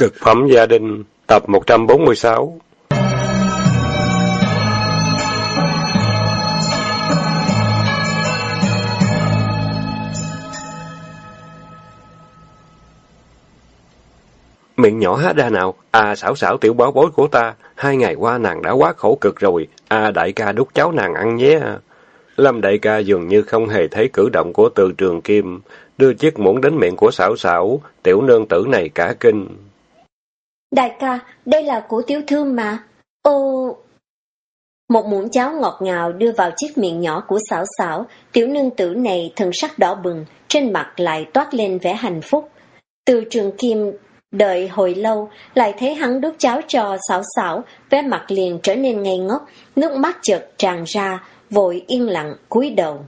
Cực phẩm gia đình, tập 146 Miệng nhỏ hát ra nào, à xảo xảo tiểu báo bối của ta, hai ngày qua nàng đã quá khổ cực rồi, à đại ca đút cháu nàng ăn nhé. Lâm đại ca dường như không hề thấy cử động của từ trường kim, đưa chiếc muỗng đến miệng của xảo xảo, tiểu nương tử này cả kinh. Đại ca, đây là của tiểu thư mà. Ô... Một muỗng cháo ngọt ngào đưa vào chiếc miệng nhỏ của xảo xảo, tiểu nương tử này thần sắc đỏ bừng, trên mặt lại toát lên vẻ hạnh phúc. Từ trường kim đợi hồi lâu, lại thấy hắn đút cháo cho xảo xảo, vẻ mặt liền trở nên ngây ngốc, nước mắt chợt tràn ra, vội yên lặng cúi đầu.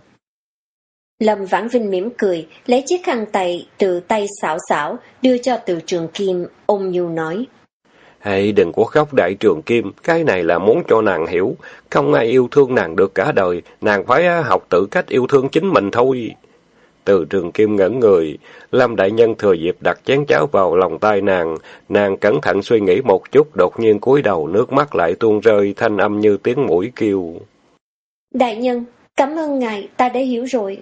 Lâm Vãn Vinh mỉm cười, lấy chiếc khăn tay từ tay xảo xảo, đưa cho từ trường kim, ôm nhu nói. Hãy đừng có khóc đại trường kim, cái này là muốn cho nàng hiểu, không ai yêu thương nàng được cả đời, nàng phải à, học tự cách yêu thương chính mình thôi. Từ trường kim ngẩn người, Lâm Đại Nhân thừa dịp đặt chén cháo vào lòng tay nàng, nàng cẩn thận suy nghĩ một chút, đột nhiên cúi đầu nước mắt lại tuôn rơi, thanh âm như tiếng mũi kêu. Đại Nhân, cảm ơn ngài, ta đã hiểu rồi.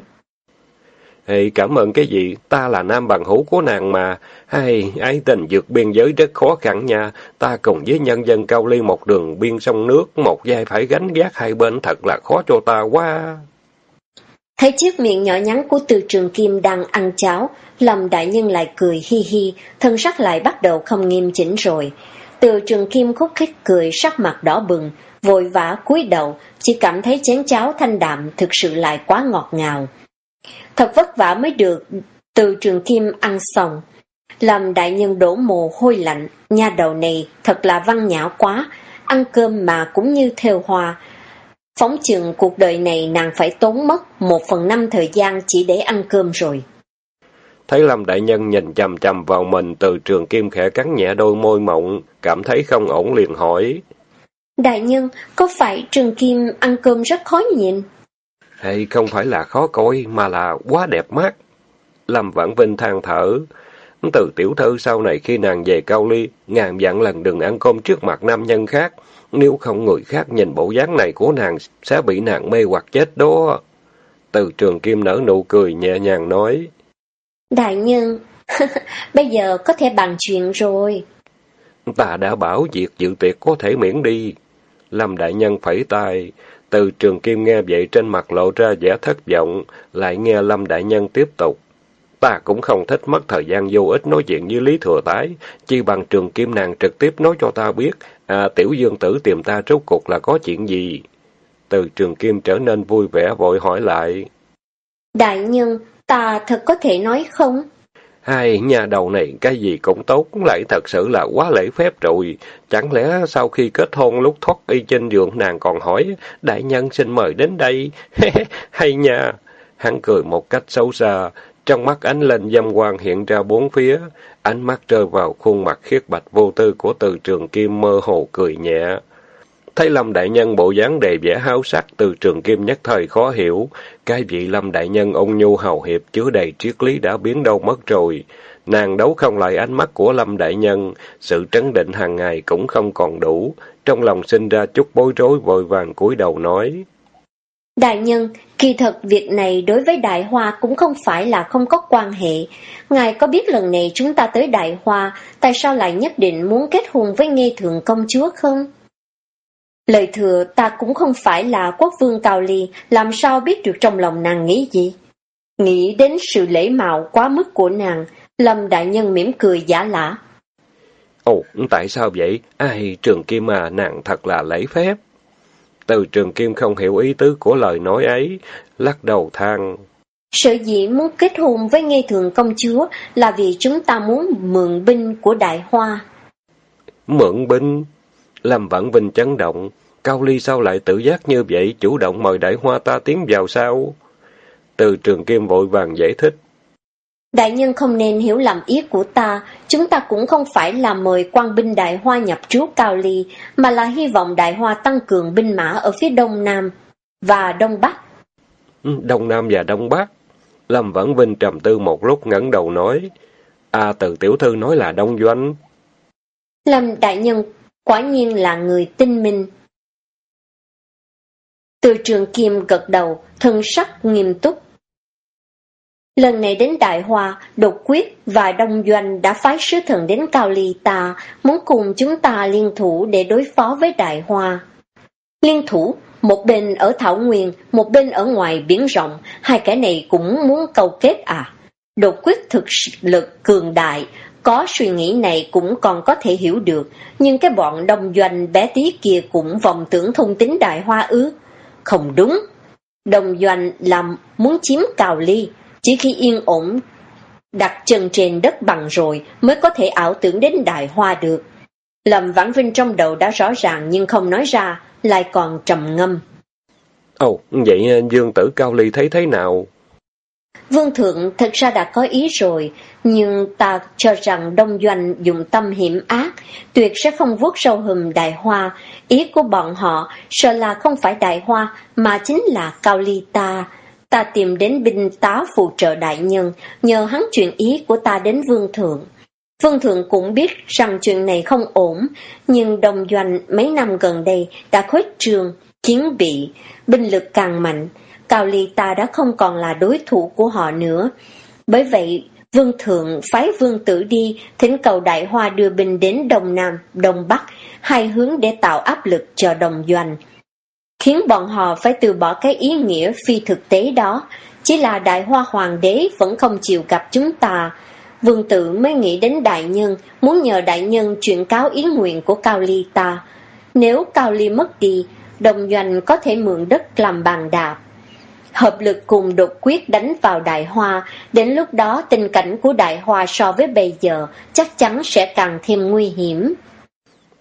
Hey, cảm ơn cái gì? Ta là nam bằng hữu của nàng mà. Hay, ái tình vượt biên giới rất khó khăn nha. Ta cùng với nhân dân cao ly một đường biên sông nước, một vai phải gánh gác hai bên thật là khó cho ta quá. Thấy chiếc miệng nhỏ nhắn của từ trường kim đang ăn cháo, lầm đại nhân lại cười hi hi, thân sắc lại bắt đầu không nghiêm chỉnh rồi. Từ trường kim khúc khích cười sắc mặt đỏ bừng, vội vã cúi đầu, chỉ cảm thấy chén cháo thanh đạm thực sự lại quá ngọt ngào. Thật vất vả mới được từ trường kim ăn xong. Làm đại nhân đổ mồ hôi lạnh, nha đầu này thật là văn nhã quá, ăn cơm mà cũng như theo hoa. Phóng chừng cuộc đời này nàng phải tốn mất một phần năm thời gian chỉ để ăn cơm rồi. Thấy Lâm Đại Nhân nhìn chầm chầm vào mình từ trường kim khẽ cắn nhẹ đôi môi mộng, cảm thấy không ổn liền hỏi. Đại Nhân, có phải trường kim ăn cơm rất khó nhịn? Hay không phải là khó coi, mà là quá đẹp mắt. Lâm Vãn Vinh than thở. Từ tiểu thư sau này khi nàng về Cao Ly, ngàn dặn lần đừng ăn cơm trước mặt nam nhân khác. Nếu không người khác nhìn bộ dáng này của nàng sẽ bị nàng mê hoặc chết đó. Từ trường kim nở nụ cười nhẹ nhàng nói. Đại nhân, bây giờ có thể bàn chuyện rồi. Ta đã bảo việc dự tiệc có thể miễn đi. Lâm đại nhân phẩy tay, từ trường kim nghe vậy trên mặt lộ ra vẻ thất vọng, lại nghe Lâm Đại Nhân tiếp tục. Ta cũng không thích mất thời gian vô ích nói chuyện với Lý Thừa Tái, chi bằng trường kim nàng trực tiếp nói cho ta biết, à, tiểu dương tử tìm ta rốt cục là có chuyện gì. Từ trường kim trở nên vui vẻ vội hỏi lại. Đại nhân, ta thật có thể nói không? Hai nhà đầu này cái gì cũng tốt, lại thật sự là quá lễ phép rồi. Chẳng lẽ sau khi kết hôn lúc thoát y trên giường nàng còn hỏi, đại nhân xin mời đến đây. Hay nha. Hắn cười một cách xấu xa, trong mắt ánh lên dâm quang hiện ra bốn phía, ánh mắt rơi vào khuôn mặt khiết bạch vô tư của từ trường kim mơ hồ cười nhẹ. Thấy Lâm Đại Nhân bộ dáng đầy vẻ háo sắc từ trường kim nhất thời khó hiểu. Cái vị Lâm Đại Nhân ông nhu hào hiệp chứa đầy triết lý đã biến đâu mất rồi. Nàng đấu không lại ánh mắt của Lâm Đại Nhân, sự trấn định hàng ngày cũng không còn đủ. Trong lòng sinh ra chút bối rối vội vàng cúi đầu nói. Đại nhân, kỳ thật việc này đối với Đại Hoa cũng không phải là không có quan hệ. Ngài có biết lần này chúng ta tới Đại Hoa, tại sao lại nhất định muốn kết hôn với nghe Thượng Công Chúa không? Lời thừa ta cũng không phải là quốc vương Cao Ly, làm sao biết được trong lòng nàng nghĩ gì? Nghĩ đến sự lễ mạo quá mức của nàng, Lâm Đại Nhân mỉm cười giả lả. Ồ, tại sao vậy? Ai, Trường Kim à, nàng thật là lễ phép. Từ Trường Kim không hiểu ý tứ của lời nói ấy, lắc đầu than. Sở dĩ muốn kết hôn với ngây thường công chúa là vì chúng ta muốn mượn binh của Đại Hoa. Mượn binh? Lâm Vãn Vinh chấn động. Cao Ly sao lại tự giác như vậy, chủ động mời đại hoa ta tiến vào sao? Từ trường kim vội vàng giải thích. Đại nhân không nên hiểu lầm ý của ta, chúng ta cũng không phải là mời quan binh đại hoa nhập trú Cao Ly, mà là hy vọng đại hoa tăng cường binh mã ở phía đông nam và đông bắc. Ừ, đông nam và đông bắc. Lâm Vãn Vinh trầm tư một lúc ngẩng đầu nói, À từ tiểu thư nói là đông doanh. Lâm Đại Nhân quả nhiên là người tinh minh. Từ trường Kim gật đầu, thân sắc nghiêm túc. Lần này đến Đại Hoa, Đột Quyết và Đông Doanh đã phái sứ thần đến Cao Ly ta, muốn cùng chúng ta liên thủ để đối phó với Đại Hoa. Liên thủ, một bên ở Thảo Nguyên, một bên ở ngoài biển rộng, hai kẻ này cũng muốn câu kết à? Đột Quyết thực lực cường đại, có suy nghĩ này cũng còn có thể hiểu được, nhưng cái bọn đông doanh bé tí kia cũng vòng tưởng thông tính Đại Hoa ư. Không đúng, đồng doanh làm muốn chiếm cào ly, chỉ khi yên ổn đặt chân trên đất bằng rồi mới có thể ảo tưởng đến đại hoa được. Lâm Vãn Vinh trong đầu đã rõ ràng nhưng không nói ra, lại còn trầm ngâm. Ồ, oh, vậy Dương Tử Cao Ly thấy thế nào? Vương Thượng thật ra đã có ý rồi, nhưng ta cho rằng Đông Doanh dùng tâm hiểm ác, tuyệt sẽ không vuốt sâu hùm đại hoa. Ý của bọn họ sợ là không phải đại hoa, mà chính là Cao Ly ta. Ta tìm đến binh tá phụ trợ đại nhân, nhờ hắn chuyện ý của ta đến Vương Thượng. Vương Thượng cũng biết rằng chuyện này không ổn, nhưng Đông Doanh mấy năm gần đây đã khuếch trường, chiến bị, binh lực càng mạnh. Cao Ly ta đã không còn là đối thủ của họ nữa. Bởi vậy, Vương Thượng phái Vương Tử đi, thỉnh cầu Đại Hoa đưa binh đến Đông Nam, Đông Bắc, hai hướng để tạo áp lực cho đồng doanh. Khiến bọn họ phải từ bỏ cái ý nghĩa phi thực tế đó, chỉ là Đại Hoa Hoàng đế vẫn không chịu gặp chúng ta. Vương Tử mới nghĩ đến Đại Nhân, muốn nhờ Đại Nhân chuyển cáo ý nguyện của Cao Ly ta. Nếu Cao Ly mất đi, đồng doanh có thể mượn đất làm bàn đạp hợp lực cùng đột quyết đánh vào đại hoa, đến lúc đó tình cảnh của đại hoa so với bây giờ chắc chắn sẽ càng thêm nguy hiểm.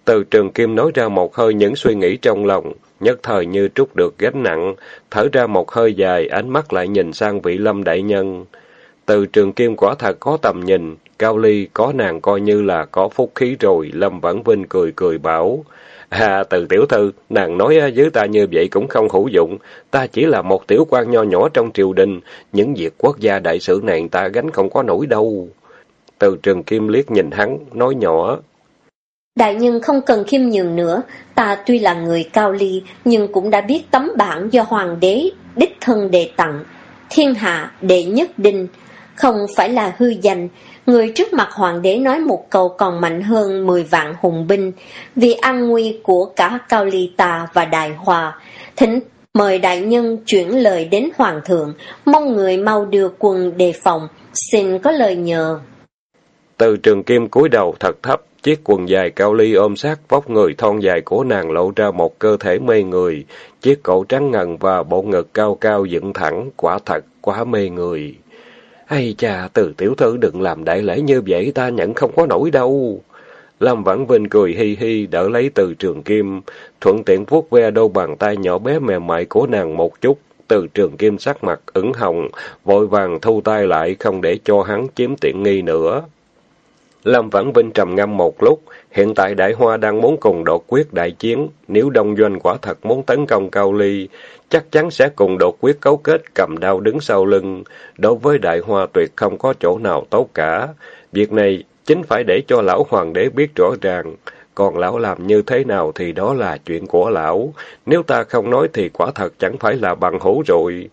Từ trường kim nói ra một hơi những suy nghĩ trong lòng, nhất thời như trút được gánh nặng, thở ra một hơi dài, ánh mắt lại nhìn sang vị lâm đại nhân. Từ trường kim quả thật có tầm nhìn, Cao Ly có nàng coi như là có phúc khí rồi, Lâm Vãn Vinh cười cười bảo. À, từ tiểu thư, nàng nói với ta như vậy cũng không hữu dụng. Ta chỉ là một tiểu quan nho nhỏ trong triều đình. Những việc quốc gia đại sự này ta gánh không có nổi đâu. Từ trường kim liếc nhìn hắn, nói nhỏ. Đại nhân không cần khiêm nhường nữa. Ta tuy là người cao ly, nhưng cũng đã biết tấm bản do hoàng đế, đích thân đề tặng. Thiên hạ đệ nhất đinh, không phải là hư danh, Người trước mặt hoàng đế nói một câu còn mạnh hơn 10 vạn hùng binh, vì an nguy của cả Cao Ly Tà và Đại Hòa. Thỉnh mời đại nhân chuyển lời đến hoàng thượng, mong người mau đưa quân đề phòng, xin có lời nhờ. Từ trường kim cúi đầu thật thấp, chiếc quần dài cao ly ôm sát vóc người thon dài của nàng lộ ra một cơ thể mê người, chiếc cổ trắng ngần và bộ ngực cao cao dựng thẳng, quả thật quá mê người. Ây cha, từ tiểu thư đừng làm đại lễ như vậy, ta nhận không có nổi đâu. Lâm Vãn Vinh cười hi hi, đỡ lấy từ trường kim, thuận tiện vuốt ve đôi bàn tay nhỏ bé mềm mại của nàng một chút. Từ trường kim sắc mặt ửng hồng, vội vàng thu tay lại, không để cho hắn chiếm tiện nghi nữa. Lâm Vãn Vinh trầm ngâm một lúc, hiện tại Đại Hoa đang muốn cùng đột quyết đại chiến, nếu Đông Doanh quả thật muốn tấn công Cao Ly, chắc chắn sẽ cùng đột quyết cấu kết cầm đao đứng sau lưng. Đối với Đại Hoa tuyệt không có chỗ nào tốt cả. Việc này chính phải để cho lão hoàng đế biết rõ ràng. Còn lão làm như thế nào thì đó là chuyện của lão. Nếu ta không nói thì quả thật chẳng phải là bằng hữu rồi.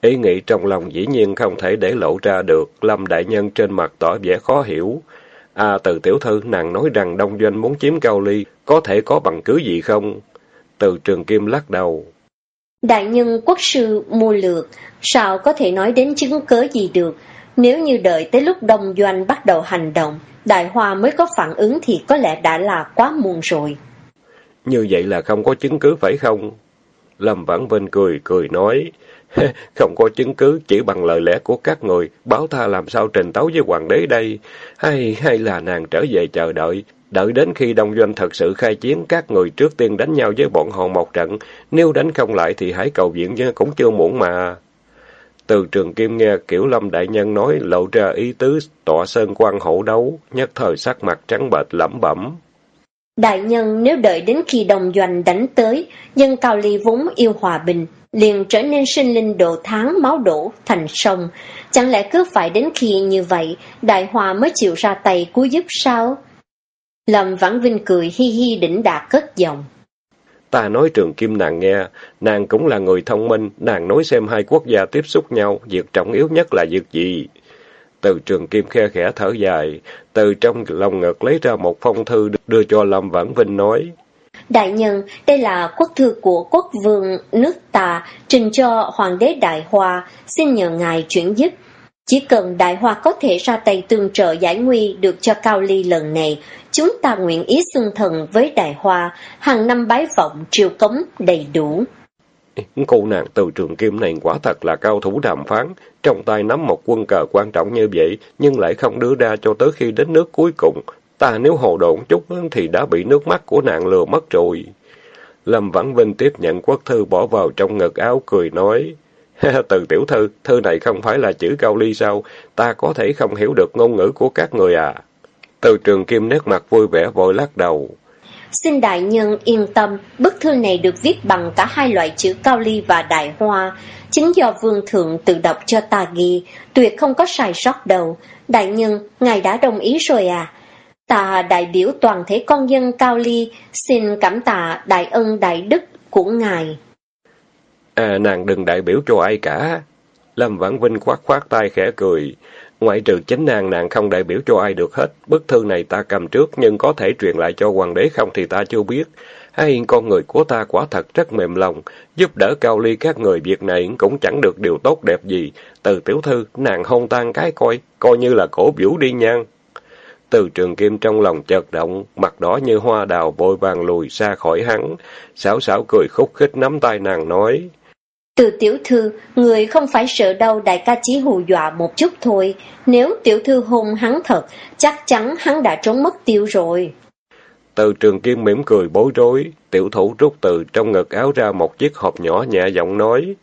Ý nghĩ trong lòng dĩ nhiên không thể để lộ ra được. Lâm Đại Nhân trên mặt tỏ vẻ khó hiểu. À, từ tiểu thư, nàng nói rằng Đông Doanh muốn chiếm Cao Ly, có thể có bằng cứ gì không? Từ trường kim lắc đầu. Đại nhân quốc sư mua lược, sao có thể nói đến chứng cớ gì được? Nếu như đợi tới lúc Đông Doanh bắt đầu hành động, Đại Hoa mới có phản ứng thì có lẽ đã là quá muộn rồi. Như vậy là không có chứng cứ phải không? Lâm Vãn Vinh cười, cười nói. Không có chứng cứ, chỉ bằng lời lẽ của các người, báo tha làm sao trình tấu với hoàng đế đây? Hay hay là nàng trở về chờ đợi, đợi đến khi Đông Doanh thật sự khai chiến, các người trước tiên đánh nhau với bọn họ một trận, nếu đánh không lại thì hãy cầu viện cũng chưa muộn mà. Từ trường Kim nghe Kiểu Lâm Đại Nhân nói lộ ra ý tứ tọa sơn quan hổ đấu, nhất thời sắc mặt trắng bệch lẩm bẩm. Đại nhân nếu đợi đến khi đồng doanh đánh tới, dân Cao Ly vốn yêu hòa bình, liền trở nên sinh linh độ tháng máu đổ thành sông. Chẳng lẽ cứ phải đến khi như vậy, Đại Hòa mới chịu ra tay cứu giúp sao? Lâm Vãn Vinh cười hi hi đỉnh đạt cất giọng. Ta nói trường kim nàng nghe, nàng cũng là người thông minh, nàng nói xem hai quốc gia tiếp xúc nhau, việc trọng yếu nhất là việc gì? Từ trường kim khe khẽ thở dài, từ trong lòng ngực lấy ra một phong thư đưa cho Lâm Vãn Vinh nói. Đại nhân, đây là quốc thư của quốc vương nước ta trình cho hoàng đế Đại Hoa, xin nhờ ngài chuyển giúp. Chỉ cần Đại Hoa có thể ra tay tương trợ giải nguy được cho Cao Ly lần này, chúng ta nguyện ý xưng thần với Đại Hoa, hàng năm bái vọng triều cống đầy đủ. Cô nàng từ trường kim này quả thật là cao thủ đàm phán, trong tay nắm một quân cờ quan trọng như vậy, nhưng lại không đưa ra cho tới khi đến nước cuối cùng. Ta nếu hồ độn chút thì đã bị nước mắt của nàng lừa mất rồi. Lâm Vãn Vinh tiếp nhận quốc thư bỏ vào trong ngực áo cười nói. Từ tiểu thư, thư này không phải là chữ cao ly sao? Ta có thể không hiểu được ngôn ngữ của các người à? Từ trường kim nét mặt vui vẻ vội lắc đầu. Xin đại nhân yên tâm, bức thư này được viết bằng cả hai loại chữ cao ly và đại hoa. Chính do vương thượng tự đọc cho ta ghi, tuyệt không có sai sót đâu. Đại nhân, ngài đã đồng ý rồi à? Ta đại biểu toàn thể con dân cao ly, xin cảm tạ đại ân đại đức của ngài. À, nàng đừng đại biểu cho ai cả. Lâm Vãn Vinh khoát khoát tay khẽ cười. Ngoại trừ chính nàng, nàng không đại biểu cho ai được hết. Bức thư này ta cầm trước, nhưng có thể truyền lại cho hoàng đế không thì ta chưa biết. Hay con người của ta quả thật rất mềm lòng, giúp đỡ cao ly các người việc này cũng chẳng được điều tốt đẹp gì. Từ tiểu thư, nàng hôn tan cái coi, coi như là cổ biểu đi nhan. Từ trường kim trong lòng chợt động, mặt đỏ như hoa đào vội vàng lùi xa khỏi hắn. Xảo xảo cười khúc khích nắm tay nàng nói. Từ tiểu thư, người không phải sợ đâu đại ca chỉ hù dọa một chút thôi. Nếu tiểu thư hôn hắn thật, chắc chắn hắn đã trốn mất tiêu rồi. Từ trường kim mỉm cười bối rối, tiểu thủ rút từ trong ngực áo ra một chiếc hộp nhỏ nhẹ giọng nói.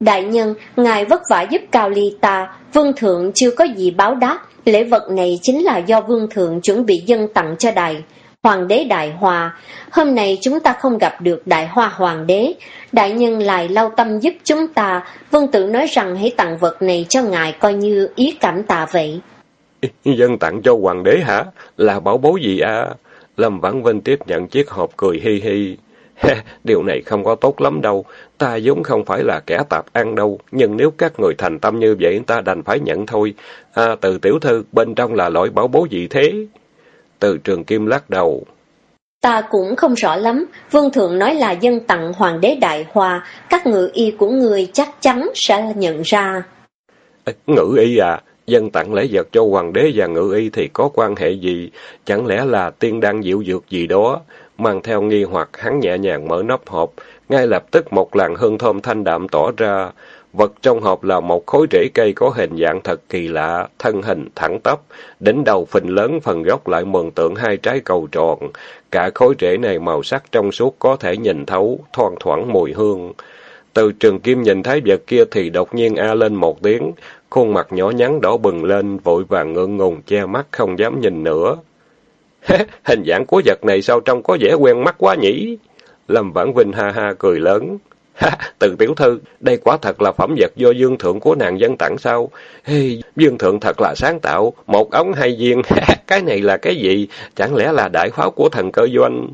Đại nhân, ngài vất vả giúp Cao Ly ta, vương thượng chưa có gì báo đáp, lễ vật này chính là do vương thượng chuẩn bị dân tặng cho đại Hoàng đế Đại Hòa, hôm nay chúng ta không gặp được Đại Hoa Hoàng đế, đại nhân lại lau tâm giúp chúng ta, vương tử nói rằng hãy tặng vật này cho ngài coi như ý cảm tạ vậy. Dân tặng cho hoàng đế hả? Là bảo bối gì à? Lâm Vãn Vinh tiếp nhận chiếc hộp cười hi hi. Điều này không có tốt lắm đâu, ta vốn không phải là kẻ tạp ăn đâu, nhưng nếu các người thành tâm như vậy ta đành phải nhận thôi. À, từ tiểu thư, bên trong là loại bảo bối gì thế? Từ trường kim lắc đầu. Ta cũng không rõ lắm, vương thượng nói là dân tặng hoàng đế đại hòa, các ngự y của người chắc chắn sẽ nhận ra. ngự y à? Dân tặng lễ vật cho hoàng đế và ngự y thì có quan hệ gì? Chẳng lẽ là tiên đan diệu dược gì đó? Mang theo nghi hoặc hắn nhẹ nhàng mở nắp hộp, ngay lập tức một làn hương thơm thanh đạm tỏ ra. Vật trong hộp là một khối rễ cây có hình dạng thật kỳ lạ, thân hình thẳng tắp, đỉnh đầu phình lớn phần gốc lại mường tượng hai trái cầu tròn. Cả khối rễ này màu sắc trong suốt có thể nhìn thấu, thoang thoảng mùi hương. Từ trường kim nhìn thấy vật kia thì đột nhiên a lên một tiếng, khuôn mặt nhỏ nhắn đỏ bừng lên, vội vàng ngượng ngùng che mắt không dám nhìn nữa. Hình dạng của vật này sao trông có vẻ quen mắt quá nhỉ? Lâm Vãn Vinh ha ha cười lớn. Ha, từ tiểu thư, đây quả thật là phẩm vật do dương thượng của nàng dân tặng sao? Hey, dương thượng thật là sáng tạo, một ống hai viên, cái này là cái gì? Chẳng lẽ là đại pháo của thần cơ doanh?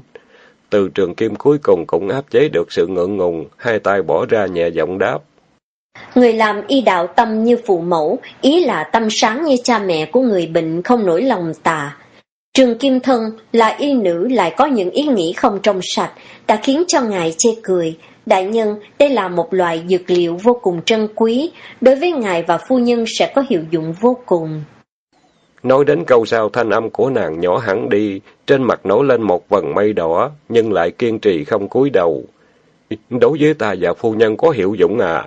Từ trường kim cuối cùng cũng áp chế được sự ngượng ngùng, hai tay bỏ ra nhẹ giọng đáp. Người làm y đạo tâm như phụ mẫu, ý là tâm sáng như cha mẹ của người bệnh không nổi lòng tà. Trường Kim Thân là y nữ lại có những ý nghĩ không trong sạch, đã khiến cho ngài chê cười. Đại nhân, đây là một loại dược liệu vô cùng trân quý, đối với ngài và phu nhân sẽ có hiệu dụng vô cùng. Nói đến câu sau thanh âm của nàng nhỏ hẳn đi, trên mặt nổi lên một vầng mây đỏ, nhưng lại kiên trì không cúi đầu. Đối với ta và phu nhân có hiệu dụng à?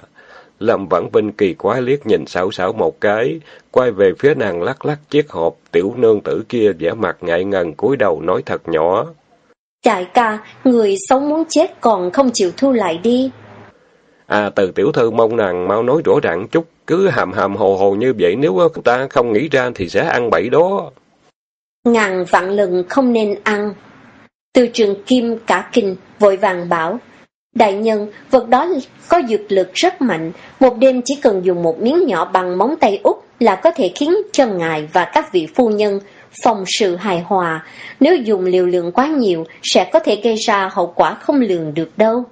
Lâm Vãn Vinh kỳ quái liếc nhìn xảo xảo một cái, quay về phía nàng lắc lắc chiếc hộp, tiểu nương tử kia vẻ mặt ngại ngần cúi đầu nói thật nhỏ. Đại ca, người sống muốn chết còn không chịu thu lại đi. À, từ tiểu thư mong nàng mau nói rõ ràng chút, cứ hàm hàm hồ hồ như vậy nếu ta không nghĩ ra thì sẽ ăn bậy đó. Ngàn vạn lần không nên ăn. Từ trường kim cả kinh, vội vàng bảo, Đại nhân, vật đó có dược lực rất mạnh, một đêm chỉ cần dùng một miếng nhỏ bằng móng tay út là có thể khiến cho ngài và các vị phu nhân phòng sự hài hòa. Nếu dùng liều lượng quá nhiều, sẽ có thể gây ra hậu quả không lường được đâu.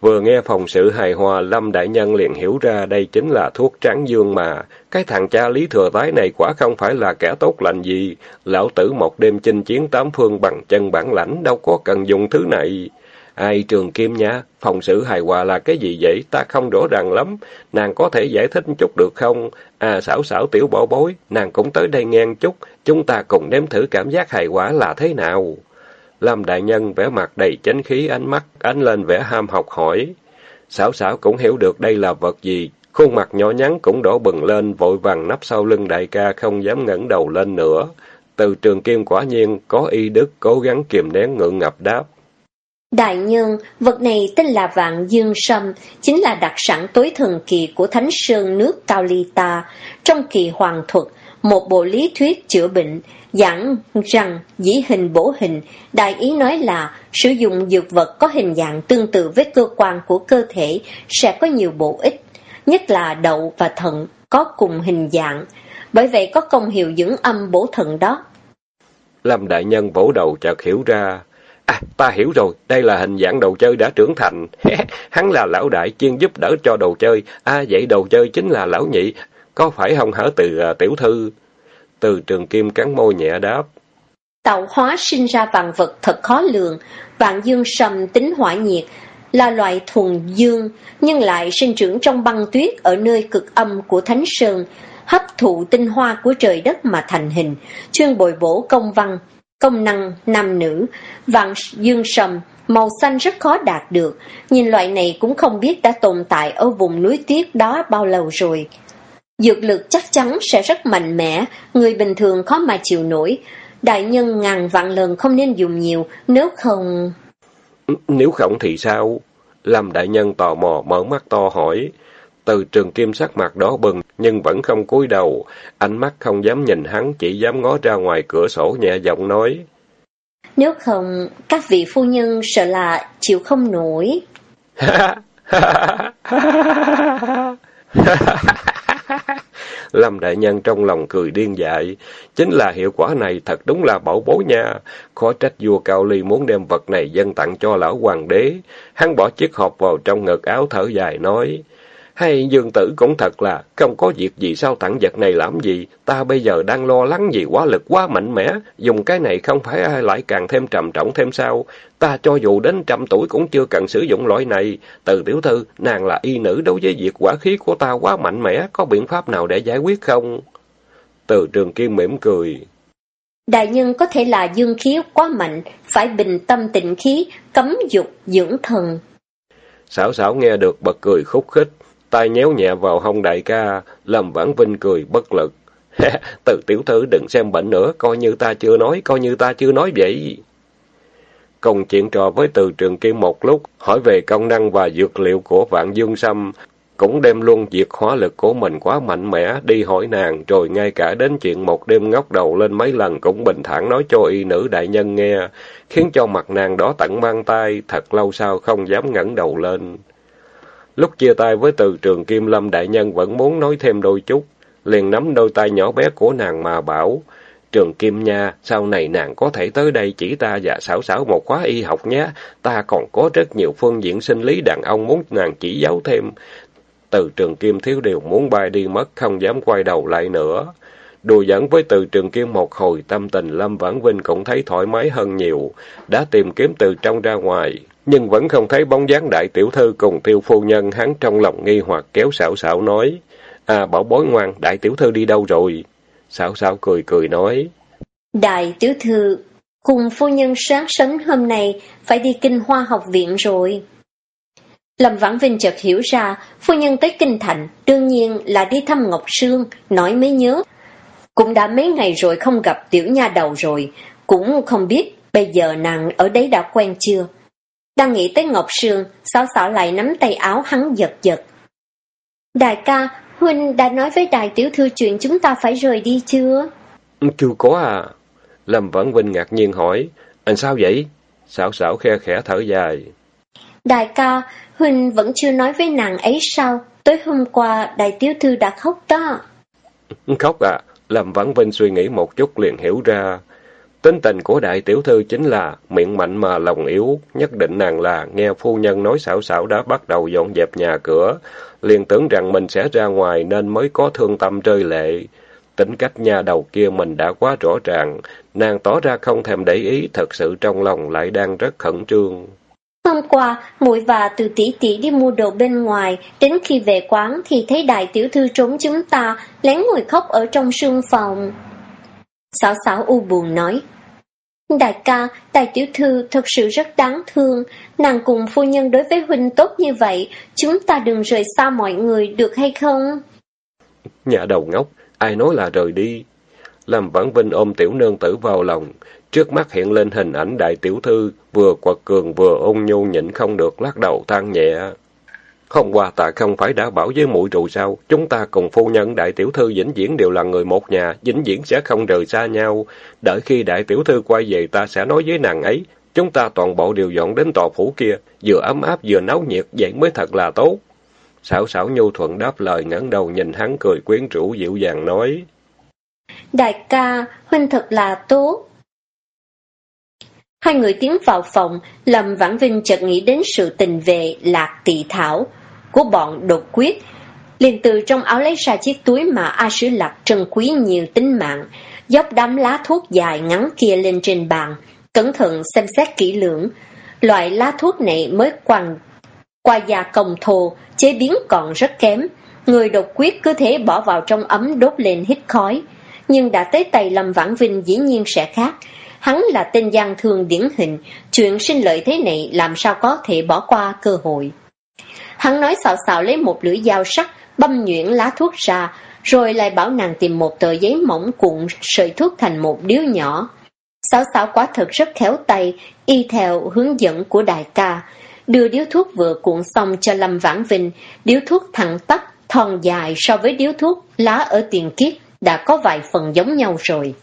Vừa nghe phòng sự hài hòa, Lâm Đại Nhân liền hiểu ra đây chính là thuốc tráng dương mà. Cái thằng cha Lý Thừa Tái này quả không phải là kẻ tốt lành gì. Lão tử một đêm chinh chiến tám phương bằng chân bản lãnh, đâu có cần dùng thứ này. Ai trường kim nha, phòng sự hài hòa là cái gì vậy? Ta không rõ ràng lắm. Nàng có thể giải thích chút được không? À xảo xảo tiểu bỏ bối, nàng cũng tới đây nghe chút. Chúng ta cùng nếm thử cảm giác hài hòa là thế nào? Lâm Đại Nhân vẻ mặt đầy chánh khí ánh mắt, ánh lên vẻ ham học hỏi. Xảo xảo cũng hiểu được đây là vật gì, khuôn mặt nhỏ nhắn cũng đổ bừng lên, vội vàng nắp sau lưng đại ca không dám ngẩng đầu lên nữa. Từ trường kim quả nhiên có y đức cố gắng kiềm nén ngượng ngập đáp. Đại nhân, vật này tên là vạn dương sâm, chính là đặc sản tối thường kỳ của Thánh Sơn nước Cao Ly Ta. Trong kỳ hoàng thuật, một bộ lý thuyết chữa bệnh, giảng rằng dĩ hình bổ hình, đại ý nói là sử dụng dược vật có hình dạng tương tự với cơ quan của cơ thể sẽ có nhiều bổ ích, nhất là đậu và thận có cùng hình dạng, bởi vậy có công hiệu dưỡng âm bổ thận đó. Lâm Đại Nhân vỗ đầu chợt hiểu ra, À, ta hiểu rồi, đây là hình dạng đồ chơi đã trưởng thành. Hắn là lão đại chuyên giúp đỡ cho đồ chơi. À, vậy đồ chơi chính là lão nhị. Có phải không hả từ à, tiểu thư? Từ trường kim cắn môi nhẹ đáp. Tạo hóa sinh ra vạn vật thật khó lường. Vạn dương sầm tính hỏa nhiệt, là loại thuần dương, nhưng lại sinh trưởng trong băng tuyết ở nơi cực âm của Thánh Sơn, hấp thụ tinh hoa của trời đất mà thành hình, chuyên bồi bổ công văn, công năng nam nữ, vạn dương sầm, màu xanh rất khó đạt được, nhìn loại này cũng không biết đã tồn tại ở vùng núi tuyết đó bao lâu rồi. Dược lực chắc chắn sẽ rất mạnh mẽ, người bình thường khó mà chịu nổi. Đại nhân ngàn vạn lần không nên dùng nhiều, nếu không... Nếu không thì sao? làm đại nhân tò mò mở mắt to hỏi. Từ trường kim sắc mặt đỏ bừng, nhưng vẫn không cúi đầu. Ánh mắt không dám nhìn hắn, chỉ dám ngó ra ngoài cửa sổ nhẹ giọng nói. Nếu không, các vị phu nhân sợ là chịu không nổi. Lâm đại nhân trong lòng cười điên dại. Chính là hiệu quả này thật đúng là bảo bối nha. Khó trách vua Cao Ly muốn đem vật này dân tặng cho lão hoàng đế. Hắn bỏ chiếc hộp vào trong ngực áo thở dài nói. Hay dương tử cũng thật là, không có việc gì sao tặng vật này làm gì, ta bây giờ đang lo lắng gì quá lực quá mạnh mẽ, dùng cái này không phải ai lại càng thêm trầm trọng thêm sao, ta cho dù đến trăm tuổi cũng chưa cần sử dụng loại này, từ tiểu thư, nàng là y nữ đối với việc quả khí của ta quá mạnh mẽ, có biện pháp nào để giải quyết không? Từ trường kim mỉm cười. Đại nhân có thể là dương khí quá mạnh, phải bình tâm tịnh khí, cấm dục, dưỡng thần. Xảo xảo nghe được bật cười khúc khích, tay nhéo nhẹ vào hông đại ca, làm Vãn Vinh cười bất lực. Từ tiểu thư đừng xem bệnh nữa, coi như ta chưa nói, coi như ta chưa nói vậy. Công chuyện trò với từ trường kim một lúc, hỏi về công năng và dược liệu của vạn dương sâm, cũng đem luôn việc hóa lực của mình quá mạnh mẽ đi hỏi nàng, rồi ngay cả đến chuyện một đêm ngóc đầu lên mấy lần cũng bình thản nói cho y nữ đại nhân nghe, khiến cho mặt nàng đó tận mang tay, thật lâu sau không dám ngẩng đầu lên. Lúc chia tay với từ trường Kim Lâm đại nhân vẫn muốn nói thêm đôi chút, liền nắm đôi tay nhỏ bé của nàng mà bảo, Trường Kim nha, sau này nàng có thể tới đây chỉ ta và xảo xảo một khóa y học nhé, ta còn có rất nhiều phương diện sinh lý đàn ông muốn nàng chỉ giáo thêm. Từ trường Kim thiếu điều muốn bay đi mất, không dám quay đầu lại nữa. Đùa dẫn với từ trường Kim một hồi, tâm tình Lâm Vãn Vinh cũng thấy thoải mái hơn nhiều, đã tìm kiếm từ trong ra ngoài nhưng vẫn không thấy bóng dáng đại tiểu thư cùng tiêu phu nhân, hắn trong lòng nghi hoặc kéo xảo xảo nói, à bảo bối ngoan, đại tiểu thư đi đâu rồi? Xảo xảo cười cười nói, Đại tiểu thư, cùng phu nhân sáng sớm hôm nay phải đi kinh hoa học viện rồi. Lâm Vãn Vinh chợt hiểu ra, phu nhân tới kinh thành, đương nhiên là đi thăm Ngọc Sương, nói mới nhớ. Cũng đã mấy ngày rồi không gặp tiểu nha đầu rồi, cũng không biết bây giờ nàng ở đấy đã quen chưa. Đang nghĩ tới Ngọc Sương, xảo xảo lại nắm tay áo hắn giật giật. Đại ca, Huynh đã nói với đại tiểu thư chuyện chúng ta phải rời đi chưa? Chưa có à. Lâm Vãn Vinh ngạc nhiên hỏi, anh sao vậy? Xảo xảo khe khẽ thở dài. Đại ca, Huynh vẫn chưa nói với nàng ấy sao? Tối hôm qua đại tiểu thư đã khóc đó. Khóc à? Lâm Vãn Vinh suy nghĩ một chút liền hiểu ra. Tính tình của đại tiểu thư chính là miệng mạnh mà lòng yếu, nhất định nàng là nghe phu nhân nói xảo xảo đã bắt đầu dọn dẹp nhà cửa, liền tưởng rằng mình sẽ ra ngoài nên mới có thương tâm rơi lệ. Tính cách nhà đầu kia mình đã quá rõ ràng, nàng tỏ ra không thèm để ý, thật sự trong lòng lại đang rất khẩn trương. Hôm qua, muội và từ tỷ tỷ đi mua đồ bên ngoài, đến khi về quán thì thấy đại tiểu thư trốn chúng ta, lén ngồi khóc ở trong sương phòng sảo sảo u buồn nói, Đại ca, đại tiểu thư thật sự rất đáng thương, nàng cùng phu nhân đối với huynh tốt như vậy, chúng ta đừng rời xa mọi người được hay không? Nhà đầu ngốc, ai nói là rời đi? Làm Vãn Vinh ôm tiểu nương tử vào lòng, trước mắt hiện lên hình ảnh đại tiểu thư, vừa quật cường vừa ôn nhu nhịn không được lắc đầu than nhẹ. Hôm qua ta không phải đã bảo với muội rồi sao? Chúng ta cùng phu nhân đại tiểu thư vĩnh viễn đều là người một nhà, vĩnh viễn sẽ không rời xa nhau. Đợi khi đại tiểu thư quay về ta sẽ nói với nàng ấy, chúng ta toàn bộ đều dọn đến tòa phủ kia, vừa ấm áp vừa náo nhiệt, vậy mới thật là tốt. Sảo sảo nhu thuận đáp lời ngẩng đầu nhìn hắn cười quyến rũ dịu dàng nói. Đại ca, huynh thật là tốt. Hai người tiến vào phòng, Lâm Vãn Vinh chợt nghĩ đến sự tình về lạc tỳ thảo của bọn đột quyết. liền từ trong áo lấy ra chiếc túi mà A Sử Lạc trân quý nhiều tính mạng, dốc đám lá thuốc dài ngắn kia lên trên bàn, cẩn thận xem xét kỹ lưỡng. Loại lá thuốc này mới quằn qua già công thô, chế biến còn rất kém. Người đột quyết cứ thế bỏ vào trong ấm đốt lên hít khói. Nhưng đã tới tay Lâm Vãn Vinh dĩ nhiên sẽ khác. Hắn là tên gian thương điển hình, chuyện sinh lợi thế này làm sao có thể bỏ qua cơ hội. Hắn nói xào xào lấy một lưỡi dao sắc, băm nhuyễn lá thuốc ra, rồi lại bảo nàng tìm một tờ giấy mỏng cuộn sợi thuốc thành một điếu nhỏ. Xảo xảo quá thật rất khéo tay, y theo hướng dẫn của đại ca, đưa điếu thuốc vừa cuộn xong cho Lâm Vãn Vinh, điếu thuốc thẳng tắp, thon dài so với điếu thuốc lá ở tiền kiếp đã có vài phần giống nhau rồi.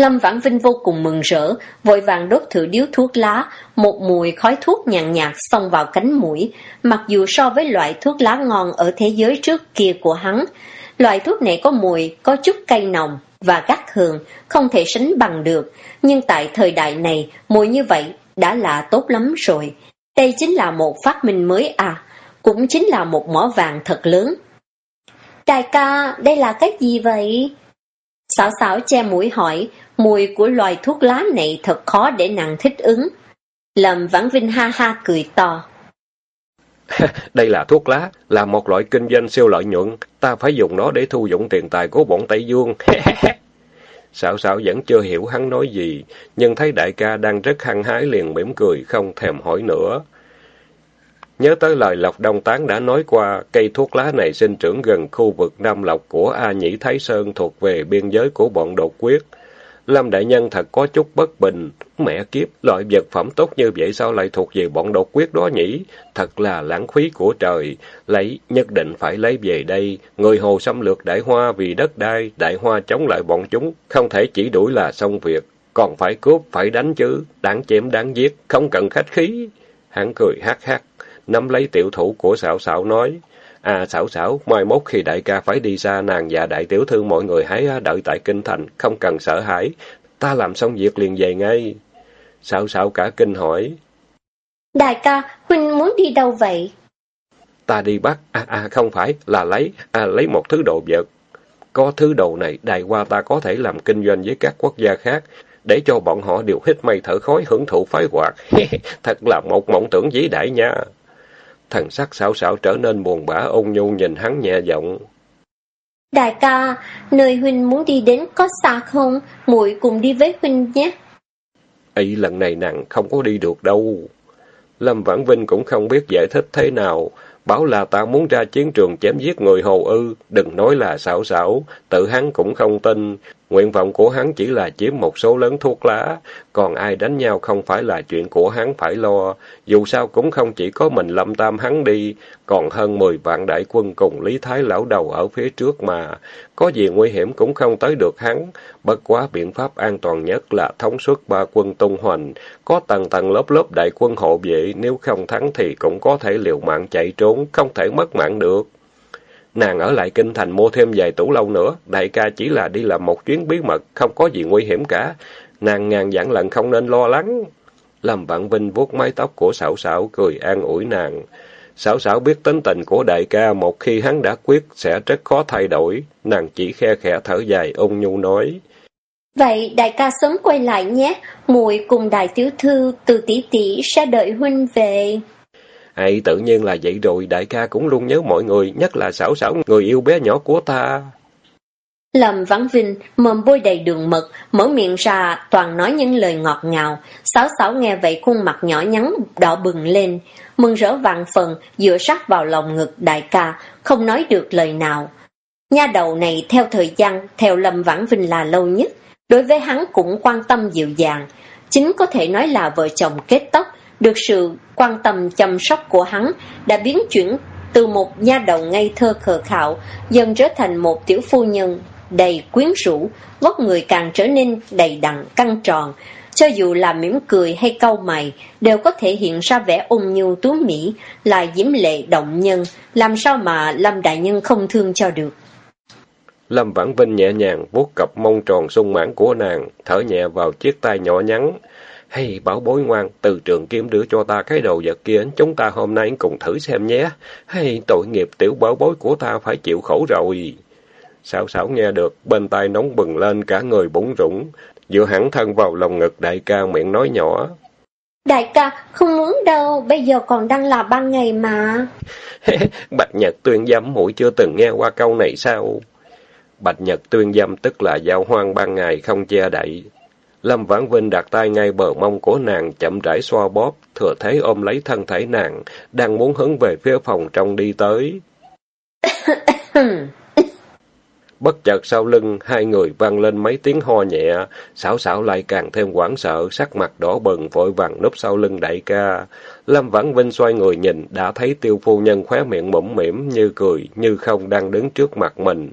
Lâm Vãn Vinh vô cùng mừng rỡ, vội vàng đốt thử điếu thuốc lá, một mùi khói thuốc nhàn nhạt xông vào cánh mũi, mặc dù so với loại thuốc lá ngon ở thế giới trước kia của hắn. Loại thuốc này có mùi, có chút cay nồng và gắt hường, không thể sánh bằng được, nhưng tại thời đại này, mùi như vậy đã là tốt lắm rồi. Đây chính là một phát minh mới à, cũng chính là một mỏ vàng thật lớn. Đại ca, đây là cái gì vậy? Xảo xảo che mũi hỏi, mùi của loài thuốc lá này thật khó để nàng thích ứng. Lâm Vãn Vinh ha ha cười to. Đây là thuốc lá, là một loại kinh doanh siêu lợi nhuận, ta phải dùng nó để thu dụng tiền tài của bọn Tây Dương. Sảo sảo vẫn chưa hiểu hắn nói gì, nhưng thấy đại ca đang rất hăng hái liền mỉm cười, không thèm hỏi nữa. Nhớ tới lời Lộc Đông Tán đã nói qua, cây thuốc lá này sinh trưởng gần khu vực Nam Lộc của A Nhĩ Thái Sơn thuộc về biên giới của bọn đột quyết. Lâm Đại Nhân thật có chút bất bình. Mẹ kiếp, loại vật phẩm tốt như vậy sao lại thuộc về bọn đột quyết đó nhỉ? Thật là lãng phí của trời. Lấy, nhất định phải lấy về đây. Người hồ xâm lược đại hoa vì đất đai, đại hoa chống lại bọn chúng. Không thể chỉ đuổi là xong việc. Còn phải cướp, phải đánh chứ. Đáng chém, đáng giết, không cần khách khí. Hắn cười hát hát, nắm lấy tiểu thủ của xảo xảo nói. À xảo xảo, mai mốt khi đại ca phải đi xa, nàng và đại tiểu thư mọi người hãy đợi tại kinh thành, không cần sợ hãi. Ta làm xong việc liền về ngay. Xảo xảo cả kinh hỏi. Đại ca, Huynh muốn đi đâu vậy? Ta đi bắt, à à không phải, là lấy, à lấy một thứ đồ vật. Có thứ đồ này, đại qua ta có thể làm kinh doanh với các quốc gia khác, để cho bọn họ đều hít mây thở khói hưởng thụ phái hoạt. Thật là một mộng tưởng vĩ đại nha. Thần sắc xảo xảo trở nên buồn bã ôn nhu nhìn hắn nhẹ giọng. Đại ca, nơi huynh muốn đi đến có xa không? muội cùng đi với huynh nhé. Ý lần này nàng không có đi được đâu. Lâm Vãn Vinh cũng không biết giải thích thế nào, bảo là ta muốn ra chiến trường chém giết người hồ ư, đừng nói là xảo xảo, tự hắn cũng không tin, Nguyện vọng của hắn chỉ là chiếm một số lớn thuốc lá, còn ai đánh nhau không phải là chuyện của hắn phải lo. Dù sao cũng không chỉ có mình lâm tam hắn đi, còn hơn mười vạn đại quân cùng Lý Thái lão đầu ở phía trước mà. Có gì nguy hiểm cũng không tới được hắn. Bất quá biện pháp an toàn nhất là thống suất ba quân tung hoành, có tầng tầng lớp lớp đại quân hộ vệ, nếu không thắng thì cũng có thể liều mạng chạy trốn, không thể mất mạng được. Nàng ở lại kinh thành mua thêm vài tủ lâu nữa, đại ca chỉ là đi làm một chuyến bí mật, không có gì nguy hiểm cả. Nàng ngàn dặn lần không nên lo lắng. Lâm Vạn Vinh vuốt mái tóc của Sảo Sảo cười an ủi nàng. Sảo Sảo biết tính tình của đại ca một khi hắn đã quyết sẽ rất khó thay đổi. Nàng chỉ khe khẽ thở dài ôn nhu nói. Vậy đại ca sớm quay lại nhé, muội cùng đại tiểu thư từ tỷ tỷ sẽ đợi huynh về. Hay tự nhiên là vậy rồi, đại ca cũng luôn nhớ mọi người, nhất là xảo xảo người yêu bé nhỏ của ta. Lâm Vãn Vinh mồm bôi đầy đường mật, mở miệng ra toàn nói những lời ngọt ngào. Sáu sáu nghe vậy khuôn mặt nhỏ nhắn đỏ bừng lên, mừng rỡ vạn phần dựa sát vào lòng ngực đại ca, không nói được lời nào. Nha đầu này theo thời gian, theo Lâm Vãn Vinh là lâu nhất, đối với hắn cũng quan tâm dịu dàng. Chính có thể nói là vợ chồng kết tóc, được sự quan tâm chăm sóc của hắn đã biến chuyển từ một nha đầu ngây thơ khờ khạo dần trở thành một tiểu phu nhân đầy quyến rũ, vóc người càng trở nên đầy đặn, căng tròn. Cho dù là mỉm cười hay câu mày, đều có thể hiện ra vẻ ôn nhu tú mỹ, là diễm lệ động nhân, làm sao mà Lâm Đại Nhân không thương cho được. Lâm Vãn Vinh nhẹ nhàng vuốt cặp mông tròn sung mãn của nàng, thở nhẹ vào chiếc tay nhỏ nhắn. Hay bảo bối ngoan, từ trường kiếm đưa cho ta cái đồ vật kia, chúng ta hôm nay cùng thử xem nhé. Hay tội nghiệp tiểu bảo bối của ta phải chịu khổ rồi. Sảo sảo nghe được, bên tai nóng bừng lên cả người bụng rủng, dựa hẳn thân vào lòng ngực đại ca miệng nói nhỏ. Đại ca, không muốn đâu, bây giờ còn đang là ban ngày mà. Bạch Nhật tuyên dâm mũi chưa từng nghe qua câu này sao? Bạch Nhật tuyên dâm tức là giao hoang ban ngày không che đậy. Lâm Vãn Vinh đặt tay ngay bờ mông của nàng, chậm rãi xoa bóp, thừa thế ôm lấy thân thể nàng, đang muốn hướng về phía phòng trong đi tới. Bất chợt sau lưng, hai người vang lên mấy tiếng ho nhẹ, xảo xảo lại càng thêm hoảng sợ, sắc mặt đỏ bừng vội vàng núp sau lưng đại ca. Lâm Vãn Vinh xoay người nhìn, đã thấy tiêu phu nhân khóe miệng mũm mỉm, như cười, như không đang đứng trước mặt mình.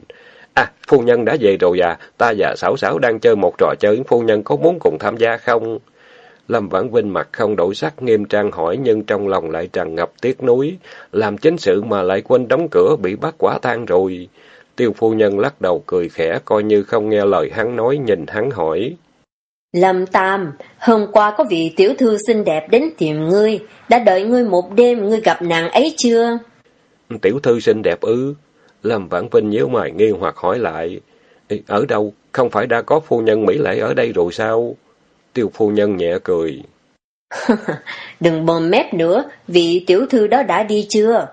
À, phu nhân đã về rồi à, ta và xảo xảo đang chơi một trò chơi, phu nhân có muốn cùng tham gia không? Lâm Vãn Vinh mặt không đổi sắc nghiêm trang hỏi nhưng trong lòng lại tràn ngập tiếc nuối, làm chính sự mà lại quên đóng cửa bị bắt quả tang rồi. Tiêu phu nhân lắc đầu cười khẽ, coi như không nghe lời hắn nói, nhìn hắn hỏi. Lâm Tam, hôm qua có vị tiểu thư xinh đẹp đến tìm ngươi, đã đợi ngươi một đêm, ngươi gặp nàng ấy chưa? Tiểu thư xinh đẹp ư? Lâm Vãn Vinh nhíu mày nghi hoặc hỏi lại. Ở đâu? Không phải đã có phu nhân Mỹ Lệ ở đây rồi sao? Tiêu phu nhân nhẹ cười. Đừng bồm mép nữa, vị tiểu thư đó đã đi chưa?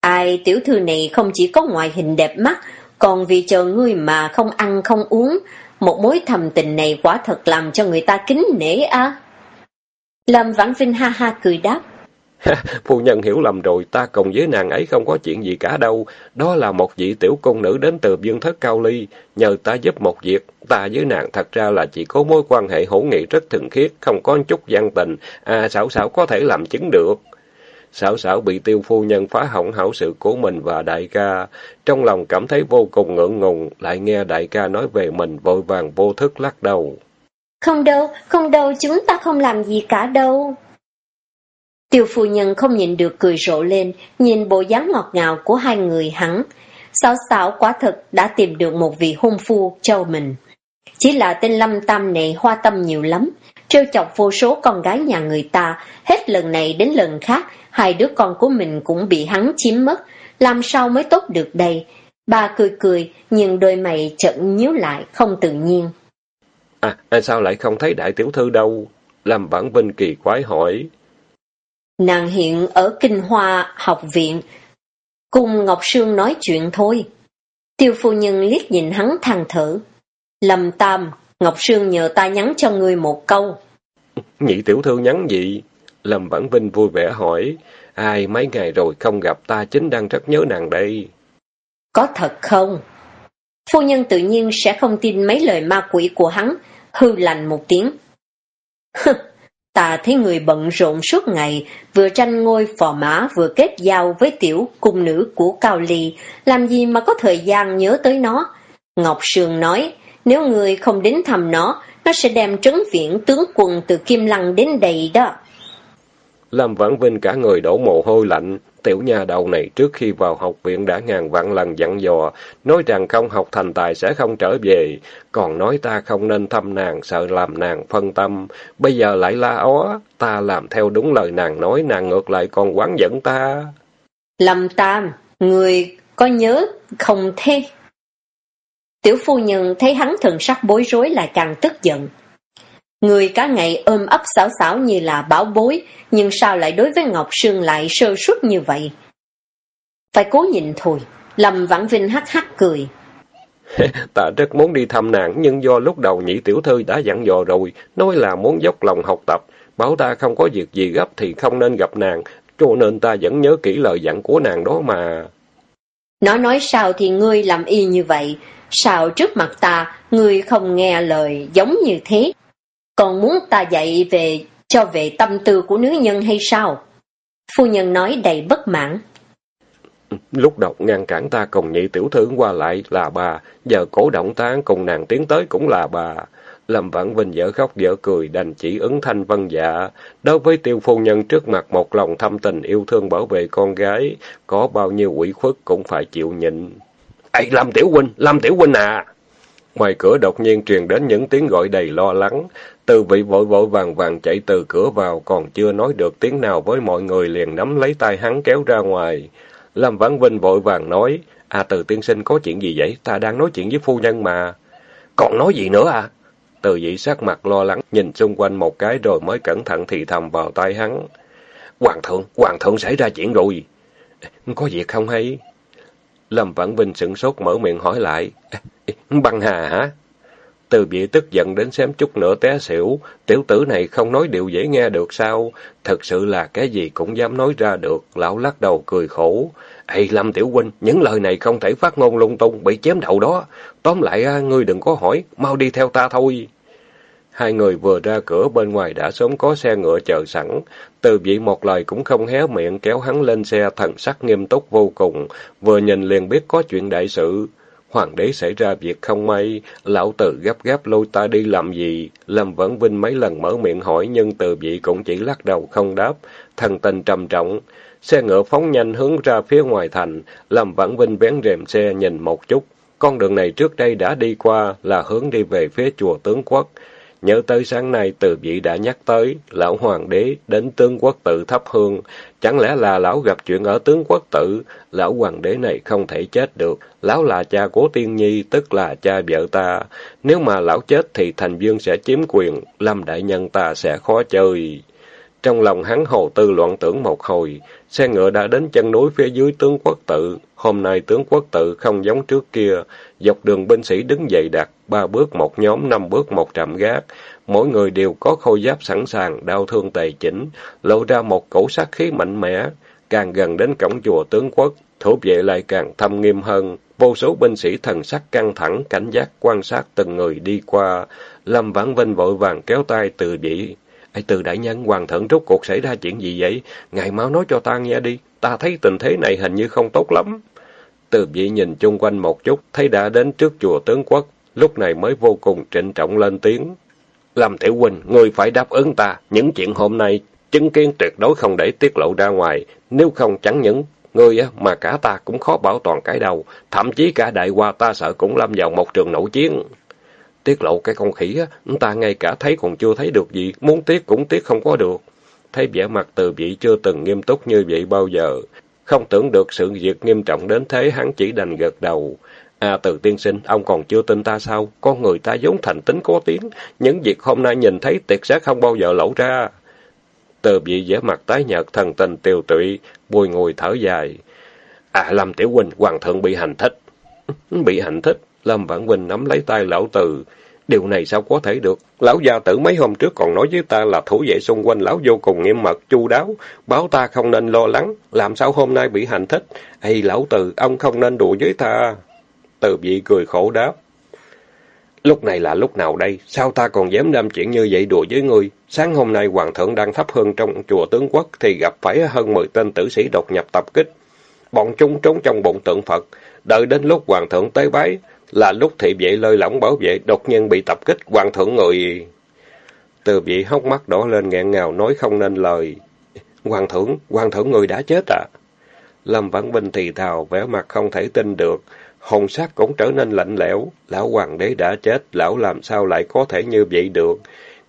Ai tiểu thư này không chỉ có ngoại hình đẹp mắt, còn vì chờ ngươi mà không ăn không uống, một mối thầm tình này quả thật làm cho người ta kính nể á. Lâm Vãn Vinh ha ha cười đáp. Phu nhân hiểu lầm rồi, ta cùng với nàng ấy không có chuyện gì cả đâu. Đó là một vị tiểu công nữ đến từ dương thất cao ly, nhờ ta giúp một việc. Ta với nàng thật ra là chỉ có mối quan hệ hữu nghị rất thường khiết, không có chút gian tình. À, xảo xảo có thể làm chứng được. Xảo xảo bị tiêu phu nhân phá hỏng hảo sự của mình và đại ca. Trong lòng cảm thấy vô cùng ngượng ngùng, lại nghe đại ca nói về mình vội vàng vô thức lắc đầu. Không đâu, không đâu, chúng ta không làm gì cả đâu. Tiêu phu nhân không nhìn được cười rộ lên, nhìn bộ dáng ngọt ngào của hai người hắn. sáu sáu quả thật đã tìm được một vị hôn phu cho mình. Chỉ là tên Lâm Tam này hoa tâm nhiều lắm, trêu chọc vô số con gái nhà người ta, hết lần này đến lần khác, hai đứa con của mình cũng bị hắn chiếm mất, làm sao mới tốt được đây? Bà cười cười, nhưng đôi mày chợt nhíu lại, không tự nhiên. À, sao lại không thấy đại tiểu thư đâu? Làm bản vinh kỳ quái hỏi. Nàng hiện ở Kinh Hoa học viện, cùng Ngọc Sương nói chuyện thôi. Tiêu phu nhân liếc nhìn hắn than thở. Lâm Tam, Ngọc Sương nhờ ta nhắn cho ngươi một câu. Nhị tiểu thư nhắn gì? Lâm Vãn Vinh vui vẻ hỏi. Ai mấy ngày rồi không gặp ta chính đang rất nhớ nàng đây. Có thật không? Phu nhân tự nhiên sẽ không tin mấy lời ma quỷ của hắn, hư lành một tiếng ta thấy người bận rộn suốt ngày, vừa tranh ngôi phò mã vừa kết giao với tiểu cung nữ của Cao Ly, làm gì mà có thời gian nhớ tới nó. Ngọc Sương nói, nếu người không đến thăm nó, nó sẽ đem trấn viện tướng quân từ Kim Lăng đến đây đó. Lâm Vãn Vinh cả người đổ mồ hôi lạnh, tiểu nhà đầu này trước khi vào học viện đã ngàn vạn lần dặn dò, nói rằng không học thành tài sẽ không trở về, còn nói ta không nên thăm nàng, sợ làm nàng phân tâm, bây giờ lại la ó, ta làm theo đúng lời nàng nói, nàng ngược lại còn quán giận ta. Lâm Tam, người có nhớ không thế? Tiểu phu nhân thấy hắn thần sắc bối rối lại càng tức giận. Người cả ngày ôm ấp xảo xảo như là bảo bối, nhưng sao lại đối với Ngọc Sương lại sơ suất như vậy? Phải cố nhìn thôi, Lâm Vãn Vinh hắc hắc cười. Ta rất muốn đi thăm nàng, nhưng do lúc đầu nhị tiểu thư đã dặn dò rồi, nói là muốn dốc lòng học tập, bảo ta không có việc gì gấp thì không nên gặp nàng, cho nên ta vẫn nhớ kỹ lời dặn của nàng đó mà. Nó nói sao thì ngươi làm y như vậy, sao trước mặt ta, ngươi không nghe lời giống như thế? Còn muốn ta dạy về cho về tâm tư của nữ nhân hay sao? Phu nhân nói đầy bất mãn. Lúc đầu ngăn cản ta cùng nhị tiểu thư qua lại là bà, giờ cổ động ta cùng nàng tiến tới cũng là bà. Lâm Vãn Vinh dở khóc dở cười đành chỉ ứng thanh vân dạ. Đối với tiêu phu nhân trước mặt một lòng thâm tình yêu thương bảo vệ con gái, có bao nhiêu quỷ khuất cũng phải chịu nhịn. Ê, Lâm Tiểu Huynh, Lâm Tiểu Huynh à! Ngoài cửa đột nhiên truyền đến những tiếng gọi đầy lo lắng. Từ vị vội vội vàng vàng chạy từ cửa vào, còn chưa nói được tiếng nào với mọi người liền nắm lấy tay hắn kéo ra ngoài. Lâm Vãn Vinh vội vàng nói, À từ tiên sinh có chuyện gì vậy? Ta đang nói chuyện với phu nhân mà. Còn nói gì nữa à? Từ vị sắc mặt lo lắng, nhìn xung quanh một cái rồi mới cẩn thận thì thầm vào tay hắn. Hoàng thượng, hoàng thượng xảy ra chuyện rồi. Có việc không hay? Lâm Vãn Vinh sửng sốt mở miệng hỏi lại. Băng hà hả? Từ vị tức giận đến xém chút nữa té xỉu. Tiểu tử này không nói điều dễ nghe được sao? Thật sự là cái gì cũng dám nói ra được. Lão lắc đầu cười khổ. Ê Lâm Tiểu Huynh, những lời này không thể phát ngôn lung tung, bị chém đầu đó. Tóm lại, à, ngươi đừng có hỏi, mau đi theo ta thôi. Hai người vừa ra cửa bên ngoài đã sớm có xe ngựa chờ sẵn. Từ vị một lời cũng không hé miệng kéo hắn lên xe thần sắc nghiêm túc vô cùng, vừa nhìn liền biết có chuyện đại sự. Hoàng đế xảy ra việc không may, lão tử gấp gáp lôi ta đi làm gì? Lâm Vẫn Vinh mấy lần mở miệng hỏi nhưng từ vị cũng chỉ lắc đầu không đáp, thần tình trầm trọng. Xe ngựa phóng nhanh hướng ra phía ngoài thành, Lâm vẫn Vinh vén rèm xe nhìn một chút. Con đường này trước đây đã đi qua là hướng đi về phía chùa tướng quốc. Nhớ tới sáng nay từ vị đã nhắc tới, lão hoàng đế đến tướng quốc tự thắp hương. Chẳng lẽ là lão gặp chuyện ở tướng quốc tự? Lão hoàng đế này không thể chết được. Lão là cha của tiên nhi, tức là cha vợ ta. Nếu mà lão chết thì thành dương sẽ chiếm quyền, lâm đại nhân ta sẽ khó chơi. Trong lòng hắn hồ tư loạn tưởng một hồi, xe ngựa đã đến chân núi phía dưới tướng quốc tự. Hôm nay tướng quốc tự không giống trước kia, dọc đường binh sĩ đứng dậy đặt, ba bước một nhóm, năm bước một trạm gác. Mỗi người đều có khôi giáp sẵn sàng, đau thương tề chỉnh, lộ ra một cổ sát khí mạnh mẽ. Càng gần đến cổng chùa tướng quốc, thủ vệ lại càng thâm nghiêm hơn. Vô số binh sĩ thần sắc căng thẳng, cảnh giác quan sát từng người đi qua. Lâm Vãn Vinh vội vàng kéo tay từ dĩ Ê, từ đại nhân, hoàng thượng rốt cuộc xảy ra chuyện gì vậy? Ngài mau nói cho ta nghe đi, ta thấy tình thế này hình như không tốt lắm. Từ vị nhìn chung quanh một chút, thấy đã đến trước chùa tướng quốc, lúc này mới vô cùng trịnh trọng lên tiếng. làm Tiểu Huynh, ngươi phải đáp ứng ta, những chuyện hôm nay chứng kiến tuyệt đối không để tiết lộ ra ngoài, nếu không chẳng những ngươi mà cả ta cũng khó bảo toàn cái đầu, thậm chí cả đại hoa ta sợ cũng lâm vào một trường nổ chiến. Tiết lộ cái con khỉ á, ta ngay cả thấy còn chưa thấy được gì, muốn tiếc cũng tiếc không có được. Thấy vẻ mặt từ vị chưa từng nghiêm túc như vậy bao giờ. Không tưởng được sự việc nghiêm trọng đến thế hắn chỉ đành gật đầu. À từ tiên sinh, ông còn chưa tin ta sao? Con người ta giống thành tính có tiếng. Những việc hôm nay nhìn thấy tuyệt sẽ không bao giờ lẩu ra. Từ vị vẻ mặt tái nhợt thần tình tiêu tụy, bùi ngồi thở dài. À Lâm Tiểu Huynh, hoàng thượng bị hành thích. bị hành thích? Lâm Vãn Vinh nắm lấy tay lão từ. Điều này sao có thể được? Lão gia tử mấy hôm trước còn nói với ta là thủ vệ xung quanh lão vô cùng nghiêm mật, chu đáo, báo ta không nên lo lắng, làm sao hôm nay bị hành thích? Ây lão từ, ông không nên đùa với ta. Từ vị cười khổ đáp. Lúc này là lúc nào đây? Sao ta còn dám làm chuyện như vậy đùa với ngươi? Sáng hôm nay hoàng thượng đang thắp hương trong chùa tướng quốc thì gặp phải hơn 10 tên tử sĩ đột nhập tập kích. Bọn chúng trốn trong bụng tượng Phật, đợi đến lúc hoàng thượng tới bái, là lúc thị vệ lơi lỏng bảo vệ đột nhiên bị tập kích hoàng thượng người. Từ vị hốc mắt đỏ lên nghẹn ngào nói không nên lời. Hoàng thượng, hoàng thượng người đã chết à? Lâm Vãn Vinh thì thào, vẻ mặt không thể tin được. Hồn sắc cũng trở nên lạnh lẽo. Lão hoàng đế đã chết, lão làm sao lại có thể như vậy được?